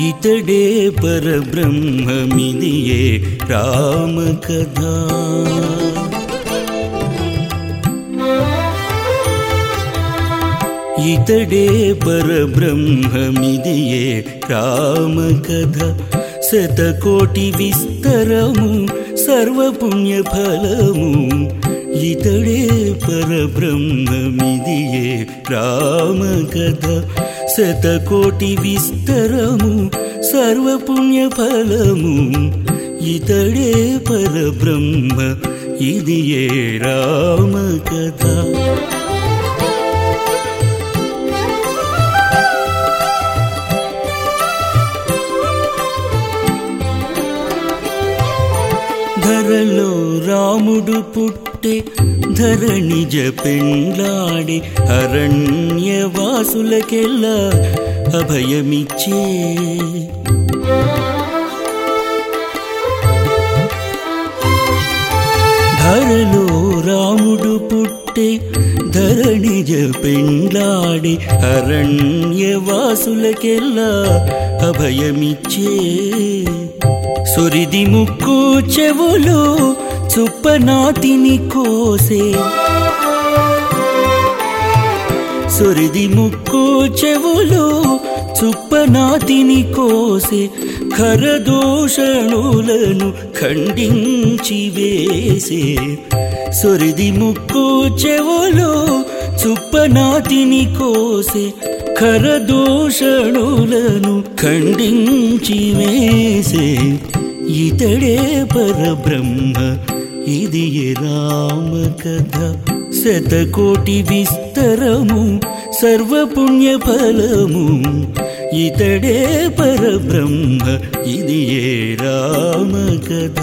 इतडे परब्रह्ममिदिये रामकथा। इतडे परब्रह्ममिदिये रामकथा। शतकोटिविस्तरमु सर्वपुण्यफलमु। इतडे परब्रह्ममिदिये रामकथा। శతకోటి విస్తరము సర్వపుణ్య ఫలము ఇతడే పరబ్రహ్మ ఇది ఏ రామ కథ ధరలో రాముడు పుట్టే ధరణిజ పెండ్లాడి అరణ్యవాసులకెల్లా అభయమిచ్చే. ధరలో రాముడు పుట్టే ధరణిజ పెండ్లాడి అరణ్యవాసులకెల్లా అభయమిచ్చే. సురిది ముక్కు చెవులు చుప్పనాతిని కోసే సొరిది ముక్కు చెవులు చుప్పనాతిని కోసే ఖరదోషణులను ఖండించి వేసే సొరిది ముక్కు చెవులు చుప్పనాతిని కోసే ఖరదోషణులను ఖండించి వేసే ఇతడే పరబ్రహ్మ ఇది రామ కథ. శతకోటి విస్తరము సర్వపుణ్య ఫలము. ఇతడే పరబ్రహ్మ ఇది రామ కథ.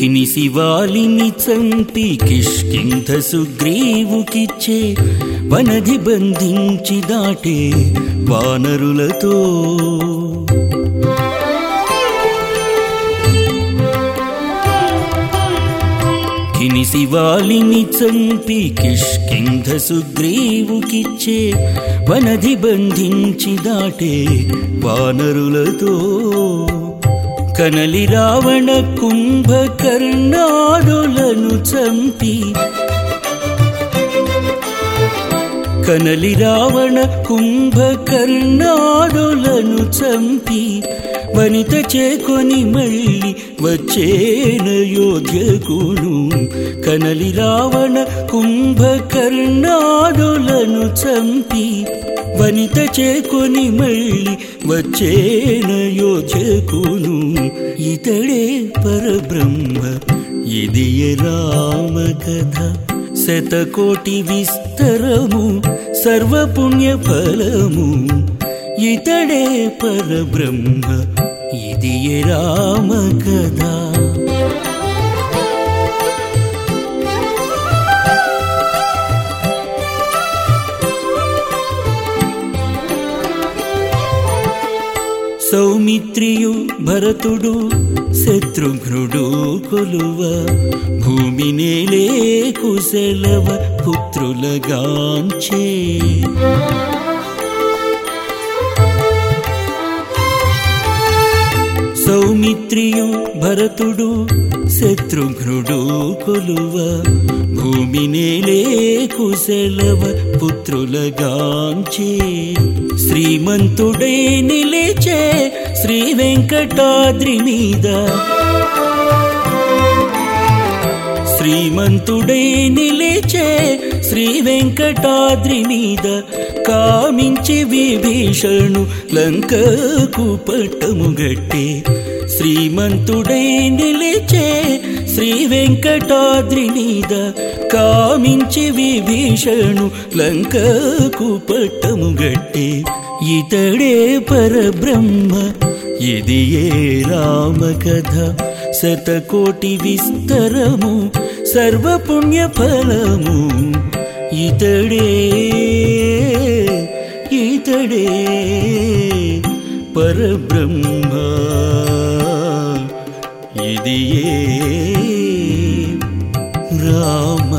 కినిసి శివాలిని చంపి కిష్కింధ సుగ్రీవుకిచ్చే వనధి బంధించి దాటే వానరులతో. కిని శివాలిని చంపి కిష్కింధ సుగ్రీవుకిచ్చే వనధి బంధించి దాటే వానరులతో. కనలి రావణ కుంభకర్ణాడులను చంపి. కనలి రావణ కుంభకర్ణాడులను చంపి. వనిత చేకొని మళ్ళీ వచ్చేన యోధ్యకును కనలి రావణ కుంభకర్ణాడు కుంభకర్ణాదులను చంపి వనిత చేకొని మళ్ళీ వచ్చేనయో చేకును ఇతడే పరబ్రహ్మ ఇది రామ కథ శతకోటి విస్తరము సర్వపుణ్య ఫలము. ఇతడే పరబ్రహ్మ ఇది రామ కథ సౌమిత్రియు భరతుడు శత్రుఘ్నుడు కొలువ. భూమి నేలే కుశలవ పుత్రులగాంచే. సౌమిత్రియు భరతుడు శత్రుఘ్నుడు కొలువ. భూమి నేలే కుశలవ పుత్రులగాంచే. శ్రీమంతుడే నిలిచే శ్రీ వెంకటాద్రి మీద. శ్రీమంతుడే నిలిచే శ్రీ వెంకటాద్రి మీద కామించి విభీషణు లంకకు పట్టము గట్టే. శ్రీమంతుడే నిలిచే శ్రీ వెంకటాద్రి మీద కామించి విభీషణు లంకకు పట్టము గట్టే. ఇతడే పరబ్రహ్మ ఇది ఏ రామ కథ శతకోటి విస్తరము సర్వపుణ్య ఫలము ఇతడే ఇతడే పరబ్రహ్మ ఇది ఏ రామ